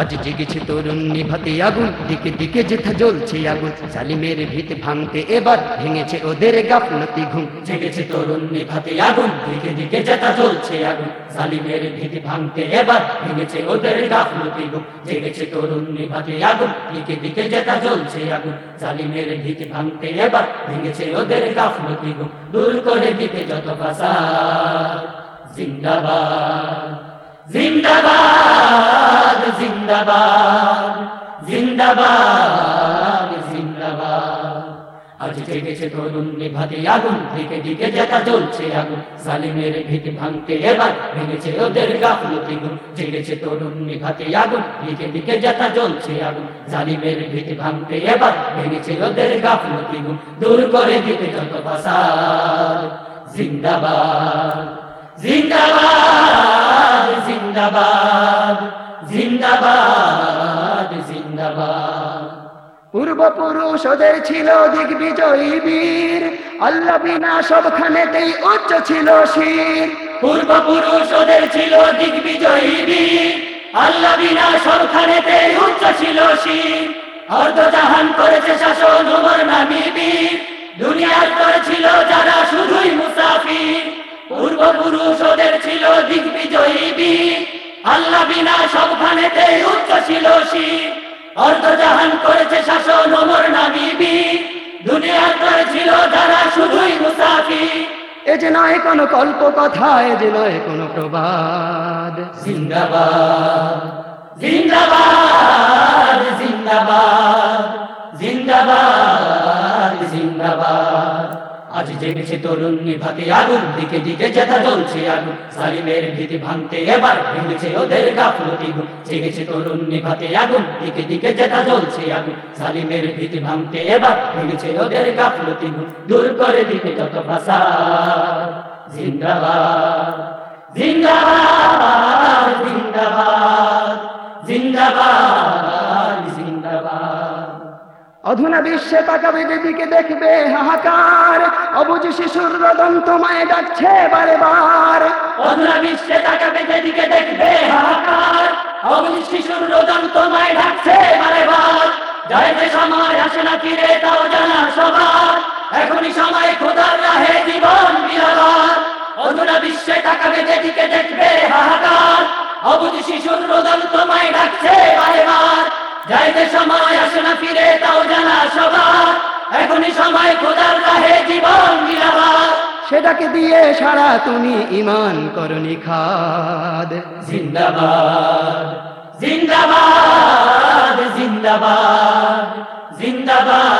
আজ জেগেছে তরুণ নিভাতে আগুন, দিকে দিকে যেথা জ্বলছে আগুন। সালিমের ভিত ভাঙতে এবার ভেঙেছে ওদের গাফলতি ঘুম। জেগেছে তরুণ নিভাতে আগুন, দিকে দিকে যেথা জ্বলছে আগুন। সালিমের ভিত ভাঙতে এবার ভেঙেছে ওদের গাফলতি গুম জেগেছে তরুণ নিভাতে আগুন, দিকে দিকে যেথা জ্বলছে আগুন। সালিমের ভিত ভাঙতে এবার ভেঙেছে ওদের গাফলতি গুম দূর করে দিতে যত ভাষা জিন্দাবাদ জিন্দাবাদ। জিন্দাবাদ জিন্দাবাদ জিন্দাবাদ আজ তরুণ নিভাতে আগুন দিকে দিকে যেটা জ্বলছে আগুন। সালিমের ভিত ভাঙতে এবার ভেঙেছে ওদের গাফলতি গুণ। জেগেছে তরুণ নিভাতে আগুন, দিকে দিকে যেটা আগুন। জালিমের ভাঙতে এবার ভেঙেছে ওদের দূর করে দিতে যত জিন্দাবাদ জিন্দাবাদ জিন্দাবাদ। জিন্দাবাদ জিন্দাবাদ। পূর্বপুরুষ ওদের ছিল দিগ্বিজয়ী বীর। আল্লাহ বিনা সবখানেতেই উচ্চ ছিল শির। পূর্বপুরুষ ওদের ছিল দিগ্বিজয়ী বীর। আল্লাহ বিনা সবখানেতে উচ্চ ছিল শির। অর্ধজাহান করেছে শাসন ওমর নামি বীর। দুনিয়ার করেছিল যারা শুধুই মুসাফির। পূর্বপুরুষ ওদের ছিল দিগ্বিজয়ী বীর। আল্লাহ বিনা সবখানেতে উচ্চ ছিল শির অর্ধজাহান করেছে শাসন ওমর নামি বীর দুনিয়ার করেছিল যারা শুধুই মুসাফির। এ যে নয় কোনো কল্প কথা এ যে নয় কোনো প্রবাদ। জিন্দাবাদ জিন্দাবাদ জিন্দাবাদ জিন্দাবাদ জিন্দাবাদ। আজ জেগেছে তরুণ নিভাতে আগুন, দিকে দিকে যেটা জ্বলছে আগুন। সালিমের ভীতি ভাঙতে এবার ভেঙেছে ওদের গাফলতি গুণ। জেগেছে তরুণ নিভাতে আগুন, দিকে দিকে যেটা জ্বলছে আগুন। সালিমের ভীতি ভাঙতে এবার ভেঙেছে ওদের গাফলতি গুণ। দূর করে দিতে যত ভাষা জিন্দাবাদ জিন্দাবাদ। অধুনা বিশ্বে তাকাবে দিদিকে দেখবে হাহাকার। অবুজ শিশুর রদন তোমায় ডাকছে বারে বার। অধুনা বিশ্বে তাকাবে যেদিকে দেখবে হাহাকার। অবুঝ শিশুর রোদন তোমায় ঢাকছে বারে বার। যাইতে সময় আসে না ফিরে, তাও জানা সবার। এখনই সময় খোদার রাহে জীবন বিরাবার। অধুনা বিশ্বে তাকাবে যেদিকে দেখবে হাহাকার। অবুঝ শিশুর রোদন তোমায় ডাকছে বারে বার। যাইতে সময় আসে না ফিরে তাও জানা সবার এখনই সময় খোদার রাহে জীবন বিরাবার সেটাকে দিয়ে সারা তুমি ইমান করনি খাদ। জিন্দাবাদ জিন্দাবাদ জিন্দাবাদ জিন্দাবাদ।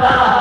나가